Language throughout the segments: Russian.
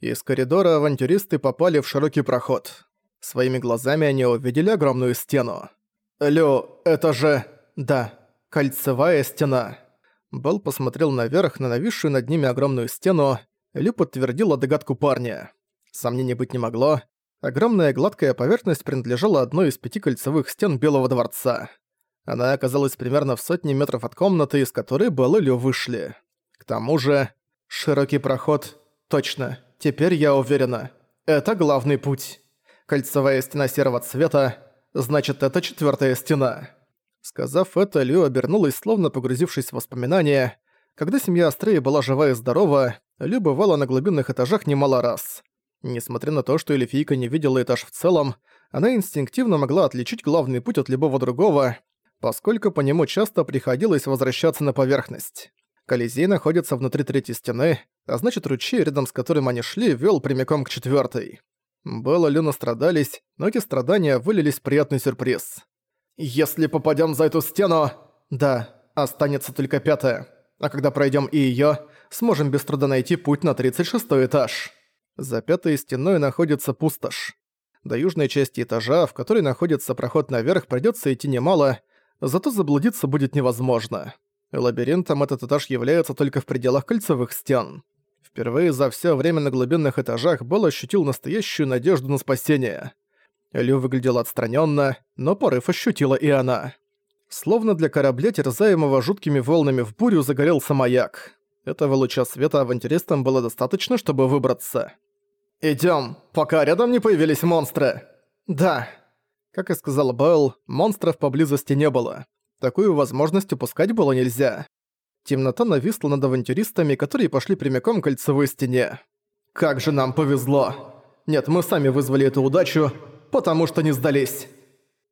Из коридора авантюристы попали в широкий проход. Своими глазами они увидели огромную стену. «Лю, это же...» «Да, кольцевая стена». Белл посмотрел наверх на нависшую над ними огромную стену. Лю подтвердила догадку парня. Сомнений быть не могло. Огромная гладкая поверхность принадлежала одной из пяти кольцевых стен Белого дворца. Она оказалась примерно в сотне метров от комнаты, из которой Белл и Лю вышли. К тому же... Широкий проход. Точно. Теперь я уверена. Это главный путь. Кольцевая стена серого цвета. Значит, это четвертая стена. Сказав это, Лю обернулась, словно погрузившись в воспоминания. Когда семья Астрея была жива и здорова, Лю бывала на глубинных этажах немало раз. Несмотря на то, что Эльфийка не видела этаж в целом, она инстинктивно могла отличить главный путь от любого другого, поскольку по нему часто приходилось возвращаться на поверхность. Колизей находится внутри третьей стены, а значит ручей, рядом с которым они шли, вел прямиком к четвертой. Белла и Люна страдались, но эти страдания вылились в приятный сюрприз. «Если попадем за эту стену...» «Да, останется только пятая. А когда пройдем и ее, сможем без труда найти путь на 36 этаж». За пятой стеной находится пустошь. До южной части этажа, в которой находится проход наверх, придется идти немало, зато заблудиться будет невозможно. Лабиринтом этот этаж является только в пределах кольцевых стен. Впервые за все время на глубинных этажах Белл ощутил настоящую надежду на спасение. Лю выглядела отстраненно, но порыв ощутила и она. Словно для корабля, терзаемого жуткими волнами в бурю, загорелся маяк. Этого луча света авантюристам было достаточно, чтобы выбраться. Идем, пока рядом не появились монстры!» «Да». Как и сказал Белл, монстров поблизости не было. Такую возможность упускать было нельзя. Темнота нависла над авантюристами, которые пошли прямиком к кольцевой стене. «Как же нам повезло! Нет, мы сами вызвали эту удачу, потому что не сдались!»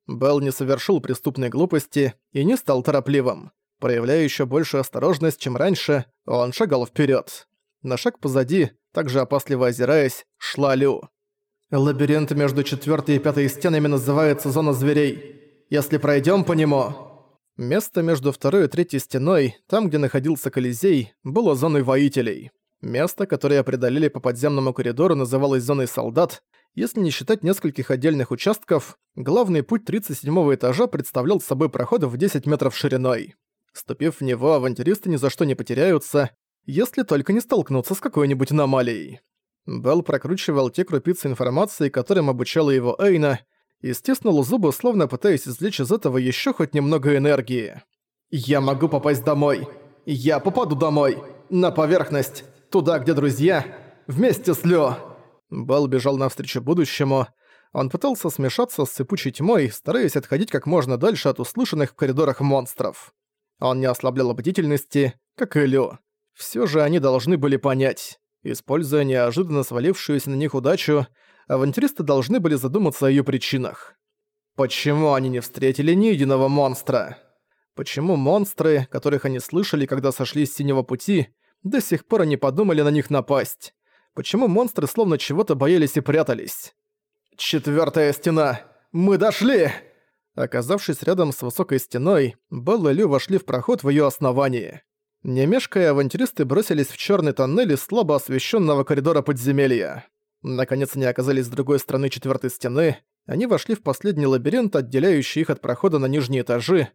Белл не совершил преступной глупости и не стал торопливым. Проявляя еще большую осторожность, чем раньше, он шагал вперед. На шаг позади, также опасливо озираясь, шла Лю. «Лабиринт между четвертой и пятой стенами называется «Зона зверей». Если пройдем по нему...» Место между второй и третьей стеной, там, где находился Колизей, было зоной воителей. Место, которое преодолели по подземному коридору, называлось зоной солдат. Если не считать нескольких отдельных участков, главный путь 37 этажа представлял собой проход в 10 метров шириной. Ступив в него, авантюристы ни за что не потеряются, если только не столкнуться с какой-нибудь аномалией. Белл прокручивал те крупицы информации, которым обучала его Эйна, и стиснул зубы, словно пытаясь извлечь из этого еще хоть немного энергии. «Я могу попасть домой! Я попаду домой! На поверхность! Туда, где друзья! Вместе с Лё!» Белл бежал навстречу будущему. Он пытался смешаться с сыпучей тьмой, стараясь отходить как можно дальше от услышанных в коридорах монстров. Он не ослаблял бдительности, как и Лё. Всё же они должны были понять. Используя неожиданно свалившуюся на них удачу, авантюристы должны были задуматься о её причинах. Почему они не встретили ни единого монстра? Почему монстры, которых они слышали, когда сошли с синего пути, до сих пор не подумали на них напасть? Почему монстры словно чего-то боялись и прятались? «Четвёртая стена! Мы дошли!» Оказавшись рядом с высокой стеной, Белл и Лю вошли в проход в её основании. Не мешкая, авантюристы бросились в чёрный тоннель из слабо освещенного коридора подземелья. Наконец они оказались с другой стороны четвертой стены. Они вошли в последний лабиринт, отделяющий их от прохода на нижние этажи.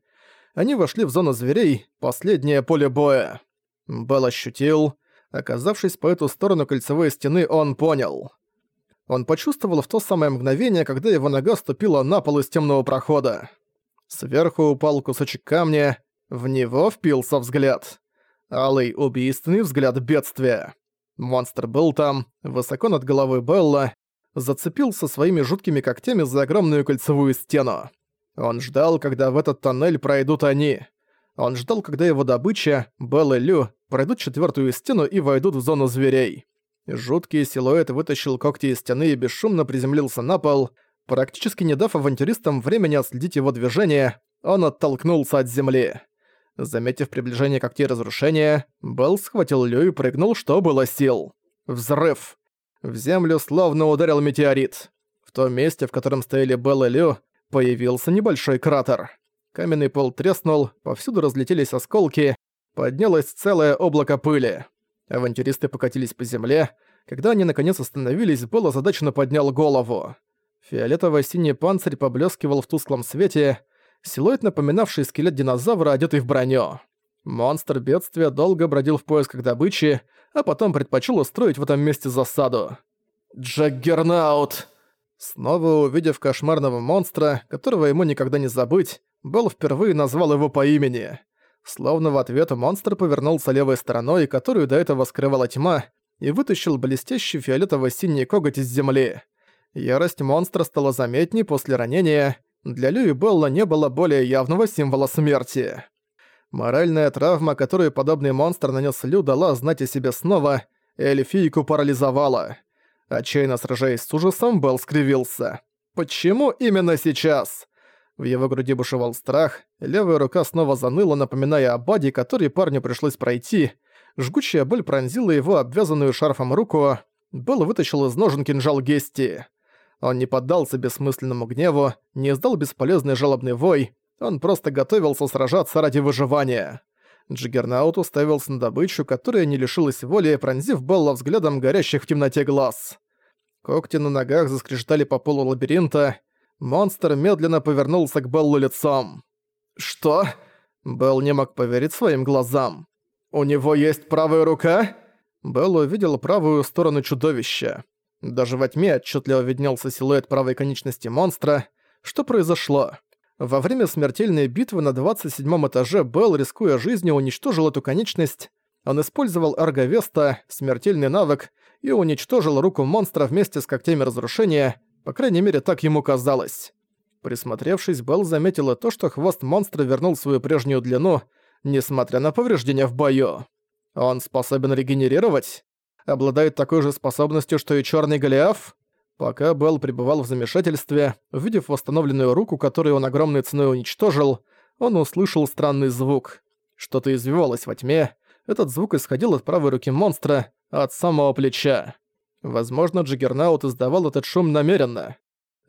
Они вошли в зону зверей, последнее поле боя. Белл ощутил. Оказавшись по эту сторону кольцевой стены, он понял. Он почувствовал в то самое мгновение, когда его нога ступила на пол из темного прохода. Сверху упал кусочек камня, в него впился взгляд. Алый убийственный взгляд бедствия. Монстр был там, высоко над головой Белла, зацепился своими жуткими когтями за огромную кольцевую стену. Он ждал, когда в этот тоннель пройдут они. Он ждал, когда его добыча, Белл и Лю, пройдут четвертую стену и войдут в зону зверей. Жуткий силуэт вытащил когти из стены и бесшумно приземлился на пол. Практически не дав авантюристам времени отследить его движение, он оттолкнулся от земли. Заметив приближение когтей разрушения, Белл схватил Лю и прыгнул, что было сил. Взрыв. В землю словно ударил метеорит. В том месте, в котором стояли Белл и Лю, появился небольшой кратер. Каменный пол треснул, повсюду разлетелись осколки, поднялось целое облако пыли. Авантюристы покатились по земле, Когда они наконец остановились, Белл озадаченно поднял голову. Фиолетово-синий панцирь поблескивал в тусклом свете, силуэт, напоминавший скелет динозавра, одетый в броню. Монстр бедствия долго бродил в поисках добычи, а потом предпочел устроить в этом месте засаду. «Джаггернаут!» Снова увидев кошмарного монстра, которого ему никогда не забыть, Белл впервые назвал его по имени. Словно в ответ монстр повернулся левой стороной, которую до этого скрывала тьма, и вытащил блестящий фиолетово-синий коготь из земли. Ярость монстра стала заметней после ранения. Для Лю и Белла не было более явного символа смерти. Моральная травма, которую подобный монстр нанес Лю, дала знать о себе снова, и эльфийку парализовала. Отчаянно сражаясь с ужасом, Белл скривился. «Почему именно сейчас?» В его груди бушевал страх, левая рука снова заныла, напоминая о баде, который парню пришлось пройти. Жгучая боль пронзила его обвязанную шарфом руку. Белл вытащил из ножен кинжал Гести. Он не поддался бессмысленному гневу, не издал бесполезный жалобный вой, он просто готовился сражаться ради выживания. Джиггернаут уставился на добычу, которая не лишилась воли, пронзив Белла взглядом горящих в темноте глаз. Когти на ногах заскрежетали по полу лабиринта. Монстр медленно повернулся к Беллу лицом. «Что?» Белл не мог поверить своим глазам. «У него есть правая рука?» Белл увидел правую сторону чудовища. Даже во тьме отчетливо виднелся силуэт правой конечности монстра. Что произошло? Во время смертельной битвы на 27 этаже Белл, рискуя жизнью, уничтожил эту конечность. Он использовал Арговеста, смертельный навык, и уничтожил руку монстра вместе с когтями разрушения, по крайней мере, так ему казалось. Присмотревшись, Белл заметила то, что хвост монстра вернул свою прежнюю длину, несмотря на повреждения в бою. Он способен регенерировать? Обладает такой же способностью, что и Чёрный Голиаф? Пока Белл пребывал в замешательстве, увидев восстановленную руку, которую он огромной ценой уничтожил, он услышал странный звук. Что-то извивалось во тьме. Этот звук исходил от правой руки монстра, от самого плеча. Возможно, Джиггернаут издавал этот шум намеренно.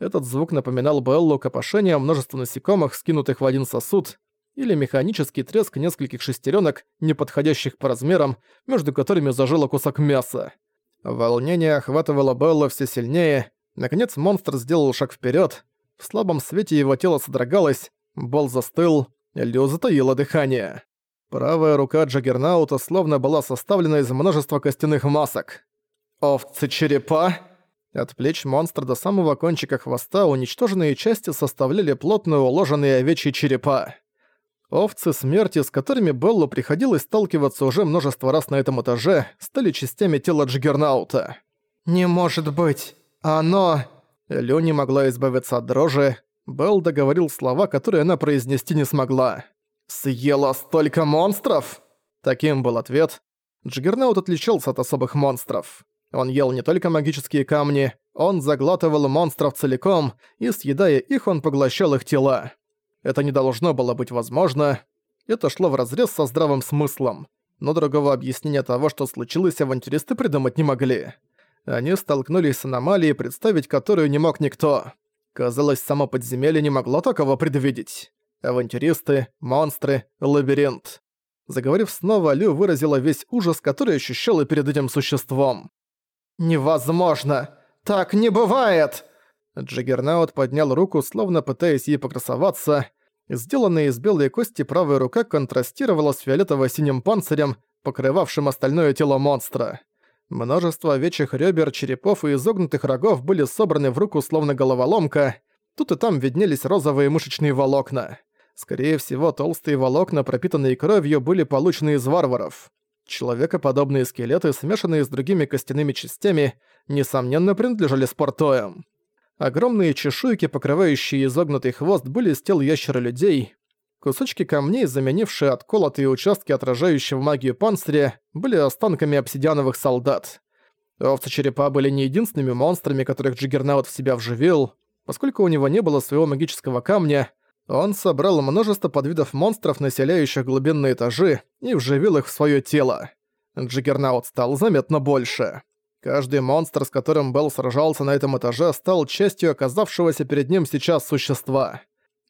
Этот звук напоминал Беллу копошение множества насекомых, скинутых в один сосуд, или механический треск нескольких шестеренок, не подходящих по размерам, между которыми зажило кусок мяса. Волнение охватывало Белла все сильнее. Наконец монстр сделал шаг вперед. В слабом свете его тело содрогалось, Бол застыл, Лю затаила дыхание. Правая рука Джаггернаута словно была составлена из множества костяных масок. «Овцы-черепа!» От плеч монстра до самого кончика хвоста уничтоженные части составляли плотно уложенные овечьи черепа. Овцы смерти, с которыми Беллу приходилось сталкиваться уже множество раз на этом этаже, стали частями тела Джиггернаута. «Не может быть! Оно...» Лю не могла избавиться от дрожи. Белл договорил слова, которые она произнести не смогла. «Съела столько монстров?» Таким был ответ. Джиггернаут отличался от особых монстров. Он ел не только магические камни, он заглатывал монстров целиком, и съедая их, он поглощал их тела. Это не должно было быть возможно. Это шло вразрез со здравым смыслом. Но другого объяснения того, что случилось, авантюристы придумать не могли. Они столкнулись с аномалией, представить которую не мог никто. Казалось, само подземелье не могло такого предвидеть. Авантюристы, монстры, лабиринт. Заговорив снова, Лю выразила весь ужас, который ощущала перед этим существом. «Невозможно! Так не бывает!» Джиггернаут поднял руку, словно пытаясь ей покрасоваться. Сделанная из белой кости правая рука контрастировала с фиолетово-синим панцирем, покрывавшим остальное тело монстра. Множество овечьих ребер, черепов и изогнутых рогов были собраны в руку словно головоломка. Тут и там виднелись розовые мышечные волокна. Скорее всего, толстые волокна, пропитанные кровью, были получены из варваров. Человекоподобные скелеты, смешанные с другими костяными частями, несомненно принадлежали спортоям. Огромные чешуйки, покрывающие изогнутый хвост, были из тел ящера-людей. Кусочки камней, заменившие отколотые участки отражающего магию панциря, были останками обсидиановых солдат. Овцы-черепа были не единственными монстрами, которых Джиггернаут в себя вживил. Поскольку у него не было своего магического камня, он собрал множество подвидов монстров, населяющих глубинные этажи, и вживил их в своё тело. Джиггернаут стал заметно больше. Каждый монстр, с которым Белл сражался на этом этаже, стал частью оказавшегося перед ним сейчас существа.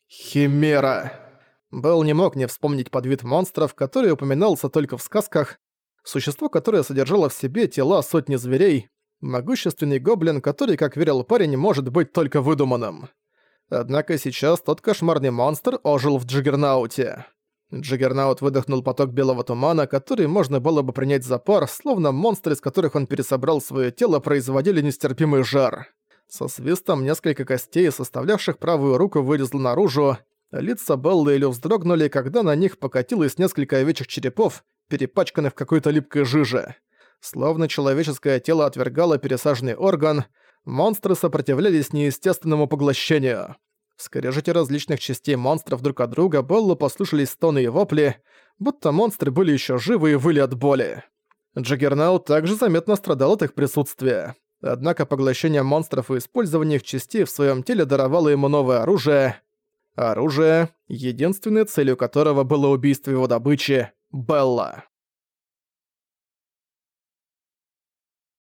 Химера. Белл не мог не вспомнить подвид монстров, который упоминался только в сказках. Существо, которое содержало в себе тела сотни зверей, Могущественный гоблин, который, как верил парень, может быть только выдуманным. Однако сейчас тот кошмарный монстр ожил в Джиггернауте. Джиггернаут выдохнул поток белого тумана, который можно было бы принять за пар, словно монстры, из которых он пересобрал свое тело, производили нестерпимый жар. Со свистом несколько костей, составлявших правую руку, вылезло наружу. Лица Беллы и Лю вздрогнули, когда на них покатилось несколько овечьих черепов, перепачканных в какой-то липкой жиже. Словно человеческое тело отвергало пересаженный орган, монстры сопротивлялись неестественному поглощению. Скрежете различных частей монстров друг от друга Беллу послышались стоны и вопли, будто монстры были еще живы и выли от боли. Джаггернаут также заметно страдал от их присутствия. Однако поглощение монстров и использование их частей в своем теле даровало ему новое оружие. Оружие, единственной целью которого было убийство его добычи — Белла.